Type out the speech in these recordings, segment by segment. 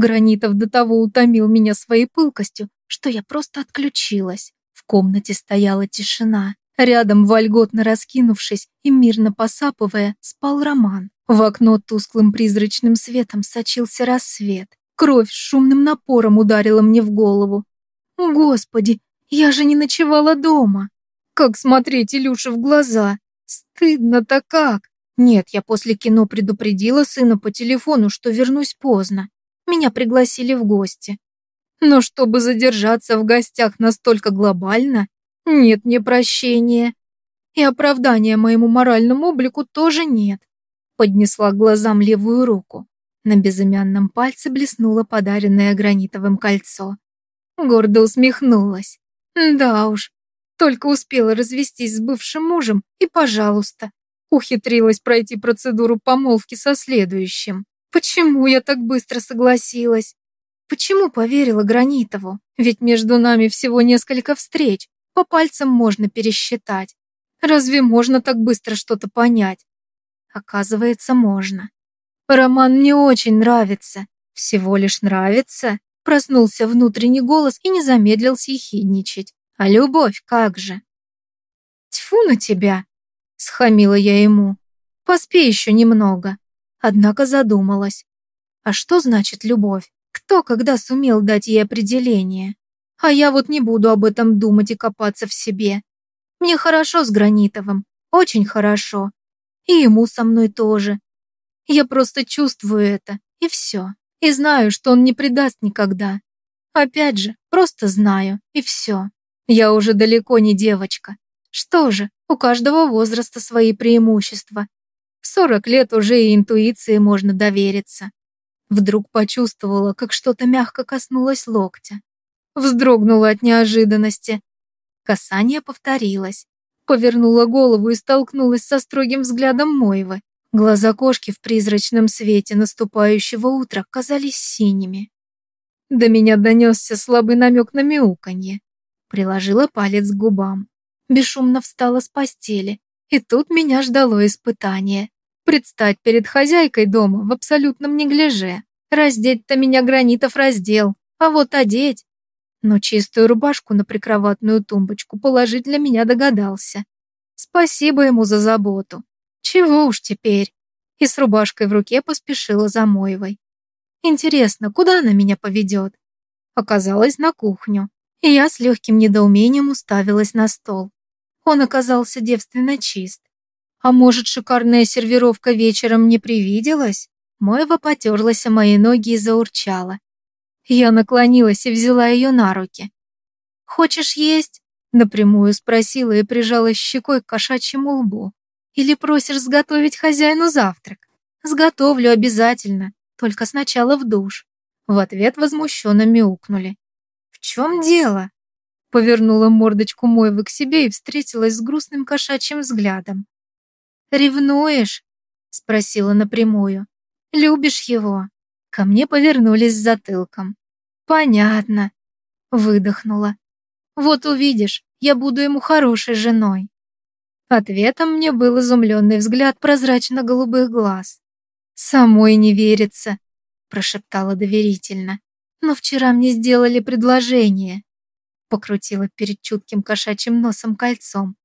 Гранитов до того утомил меня своей пылкостью, что я просто отключилась. В комнате стояла тишина. Рядом, вольготно раскинувшись и мирно посапывая, спал Роман. В окно тусклым призрачным светом сочился рассвет. Кровь с шумным напором ударила мне в голову. Господи, я же не ночевала дома. Как смотреть Илюше в глаза? Стыдно-то как. Нет, я после кино предупредила сына по телефону, что вернусь поздно. Меня пригласили в гости. Но чтобы задержаться в гостях настолько глобально, нет мне прощения. И оправдания моему моральному облику тоже нет. Поднесла к глазам левую руку. На безымянном пальце блеснуло подаренное гранитовым кольцо. Гордо усмехнулась. Да уж, только успела развестись с бывшим мужем, и пожалуйста. Ухитрилась пройти процедуру помолвки со следующим. Почему я так быстро согласилась? Почему поверила Гранитову? Ведь между нами всего несколько встреч. По пальцам можно пересчитать. Разве можно так быстро что-то понять? Оказывается, можно. Роман мне очень нравится. Всего лишь нравится. Проснулся внутренний голос и не замедлил съехидничать. А любовь как же? Тьфу на тебя, схамила я ему. Поспи еще немного. Однако задумалась. А что значит любовь? Кто когда сумел дать ей определение? А я вот не буду об этом думать и копаться в себе. Мне хорошо с Гранитовым, очень хорошо. И ему со мной тоже. Я просто чувствую это, и все. И знаю, что он не предаст никогда. Опять же, просто знаю, и все. Я уже далеко не девочка. Что же, у каждого возраста свои преимущества. В 40 лет уже и интуиции можно довериться. Вдруг почувствовала, как что-то мягко коснулось локтя. Вздрогнула от неожиданности. Касание повторилось. Повернула голову и столкнулась со строгим взглядом Моевы. Глаза кошки в призрачном свете наступающего утра казались синими. До меня донесся слабый намек на мяуканье. Приложила палец к губам. Бесшумно встала с постели. И тут меня ждало испытание предстать перед хозяйкой дома в абсолютном неглиже. Раздеть-то меня гранитов раздел, а вот одеть... Но чистую рубашку на прикроватную тумбочку положить для меня догадался. Спасибо ему за заботу. Чего уж теперь. И с рубашкой в руке поспешила за Моевой. Интересно, куда она меня поведет? Оказалось, на кухню. И я с легким недоумением уставилась на стол. Он оказался девственно чист. А может, шикарная сервировка вечером не привиделась? Моева потерлась о мои ноги и заурчала. Я наклонилась и взяла ее на руки. «Хочешь есть?» Напрямую спросила и прижала щекой к кошачьему лбу. «Или просишь сготовить хозяину завтрак?» «Сготовлю обязательно, только сначала в душ». В ответ возмущенно мяукнули. «В чем дело?» Повернула мордочку Мойвы к себе и встретилась с грустным кошачьим взглядом. «Ревнуешь?» — спросила напрямую. «Любишь его?» Ко мне повернулись с затылком. «Понятно», — выдохнула. «Вот увидишь, я буду ему хорошей женой». Ответом мне был изумленный взгляд прозрачно-голубых глаз. «Самой не верится», — прошептала доверительно. «Но вчера мне сделали предложение», — покрутила перед чутким кошачьим носом кольцом.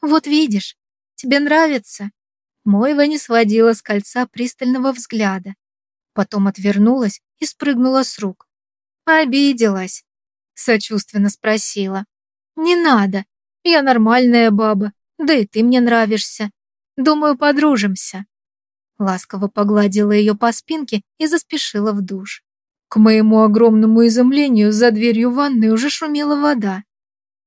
«Вот видишь, Тебе нравится?» Мойва не сводила с кольца пристального взгляда. Потом отвернулась и спрыгнула с рук. «Обиделась?» Сочувственно спросила. «Не надо. Я нормальная баба. Да и ты мне нравишься. Думаю, подружимся». Ласково погладила ее по спинке и заспешила в душ. К моему огромному изумлению за дверью ванной уже шумела вода.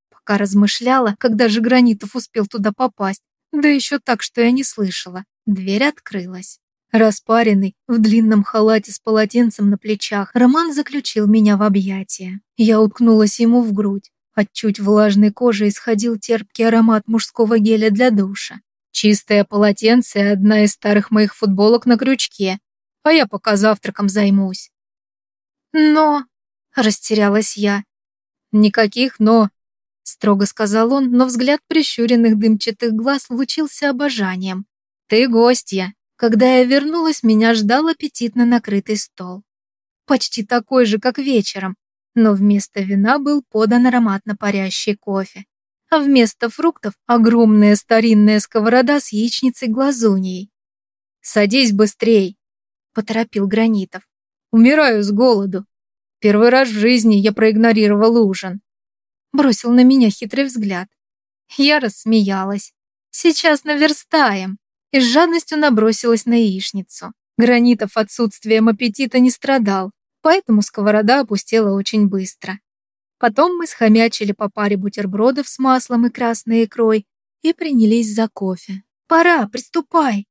Пока размышляла, когда же Гранитов успел туда попасть, да еще так, что я не слышала. Дверь открылась. Распаренный, в длинном халате с полотенцем на плечах, Роман заключил меня в объятия. Я уткнулась ему в грудь. От чуть влажной кожи исходил терпкий аромат мужского геля для душа. Чистое полотенце одна из старых моих футболок на крючке. А я пока завтраком займусь. Но... Растерялась я. Никаких «но» строго сказал он, но взгляд прищуренных дымчатых глаз лучился обожанием. «Ты гостья!» Когда я вернулась, меня ждал аппетитно накрытый стол. почти такой же, как вечером, но вместо вина был подан ароматно парящий кофе. А вместо фруктов огромная старинная сковорода с яичницей-глазуньей. «Садись быстрей!» – поторопил Гранитов. «Умираю с голоду. Первый раз в жизни я проигнорировал ужин». Бросил на меня хитрый взгляд. Я рассмеялась. «Сейчас наверстаем!» И с жадностью набросилась на яичницу. Гранитов отсутствием аппетита не страдал, поэтому сковорода опустела очень быстро. Потом мы схомячили по паре бутербродов с маслом и красной икрой и принялись за кофе. «Пора, приступай!»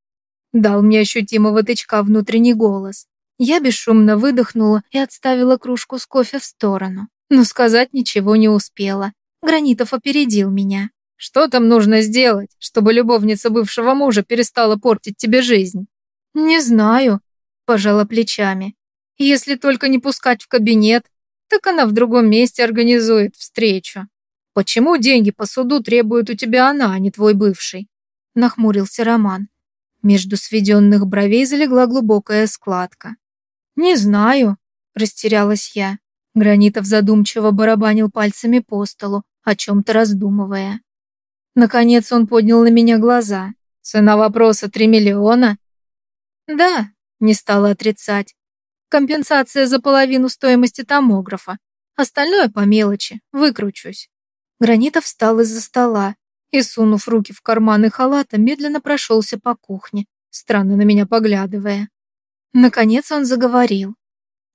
Дал мне ощутимого тычка внутренний голос. Я бесшумно выдохнула и отставила кружку с кофе в сторону. Но сказать ничего не успела. Гранитов опередил меня. «Что там нужно сделать, чтобы любовница бывшего мужа перестала портить тебе жизнь?» «Не знаю», – пожала плечами. «Если только не пускать в кабинет, так она в другом месте организует встречу». «Почему деньги по суду требует у тебя она, а не твой бывший?» – нахмурился Роман. Между сведенных бровей залегла глубокая складка. «Не знаю», – растерялась я. Гранитов задумчиво барабанил пальцами по столу, о чем-то раздумывая. Наконец он поднял на меня глаза. «Цена вопроса три миллиона?» Да, не стала отрицать. Компенсация за половину стоимости томографа. Остальное по мелочи, выкручусь. Гранитов встал из-за стола и, сунув руки в карманы халата, медленно прошелся по кухне, странно на меня поглядывая. Наконец он заговорил.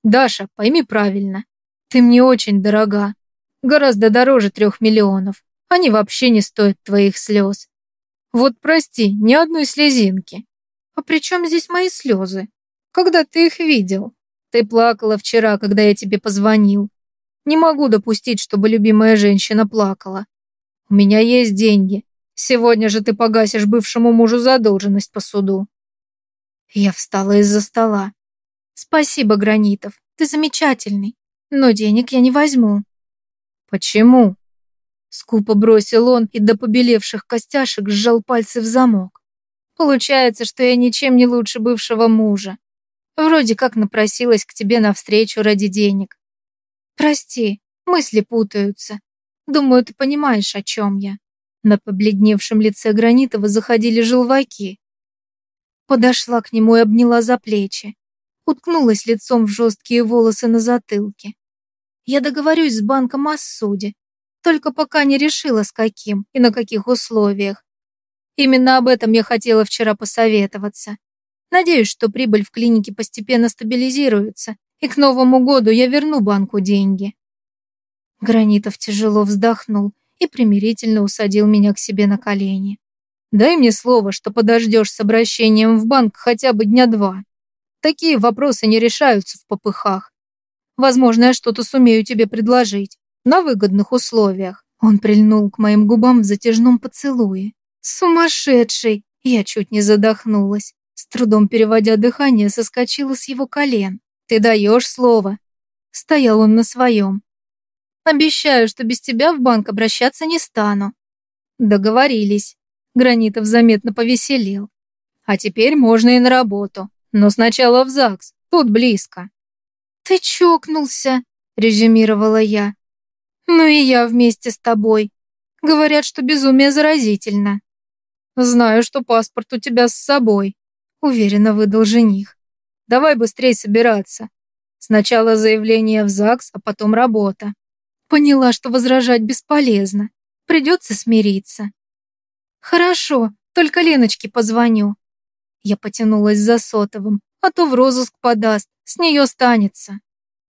«Даша, пойми правильно. Ты мне очень дорога. Гораздо дороже трех миллионов. Они вообще не стоят твоих слез. Вот прости, ни одной слезинки. «А при чем здесь мои слезы? Когда ты их видел? Ты плакала вчера, когда я тебе позвонил. Не могу допустить, чтобы любимая женщина плакала. У меня есть деньги. Сегодня же ты погасишь бывшему мужу задолженность по суду». Я встала из-за стола. «Спасибо, Гранитов, ты замечательный, но денег я не возьму». «Почему?» Скупо бросил он и до побелевших костяшек сжал пальцы в замок. Получается, что я ничем не лучше бывшего мужа. Вроде как напросилась к тебе навстречу ради денег. Прости, мысли путаются. Думаю, ты понимаешь, о чем я. На побледневшем лице Гранитова заходили желваки. Подошла к нему и обняла за плечи. Уткнулась лицом в жесткие волосы на затылке. Я договорюсь с банком о суде, только пока не решила, с каким и на каких условиях. Именно об этом я хотела вчера посоветоваться. Надеюсь, что прибыль в клинике постепенно стабилизируется, и к Новому году я верну банку деньги. Гранитов тяжело вздохнул и примирительно усадил меня к себе на колени. Дай мне слово, что подождешь с обращением в банк хотя бы дня два. Такие вопросы не решаются в попыхах. Возможно, я что-то сумею тебе предложить. На выгодных условиях. Он прильнул к моим губам в затяжном поцелуе. Сумасшедший! Я чуть не задохнулась. С трудом переводя дыхание, соскочила с его колен. Ты даешь слово. Стоял он на своем. Обещаю, что без тебя в банк обращаться не стану. Договорились. Гранитов заметно повеселел. А теперь можно и на работу. Но сначала в ЗАГС. Тут близко. Ты чокнулся, резюмировала я. Ну и я вместе с тобой. Говорят, что безумие заразительно. «Знаю, что паспорт у тебя с собой», — уверенно выдал жених. «Давай быстрее собираться. Сначала заявление в ЗАГС, а потом работа». Поняла, что возражать бесполезно. Придется смириться. «Хорошо, только Леночке позвоню». Я потянулась за сотовым, а то в розыск подаст, с нее станется.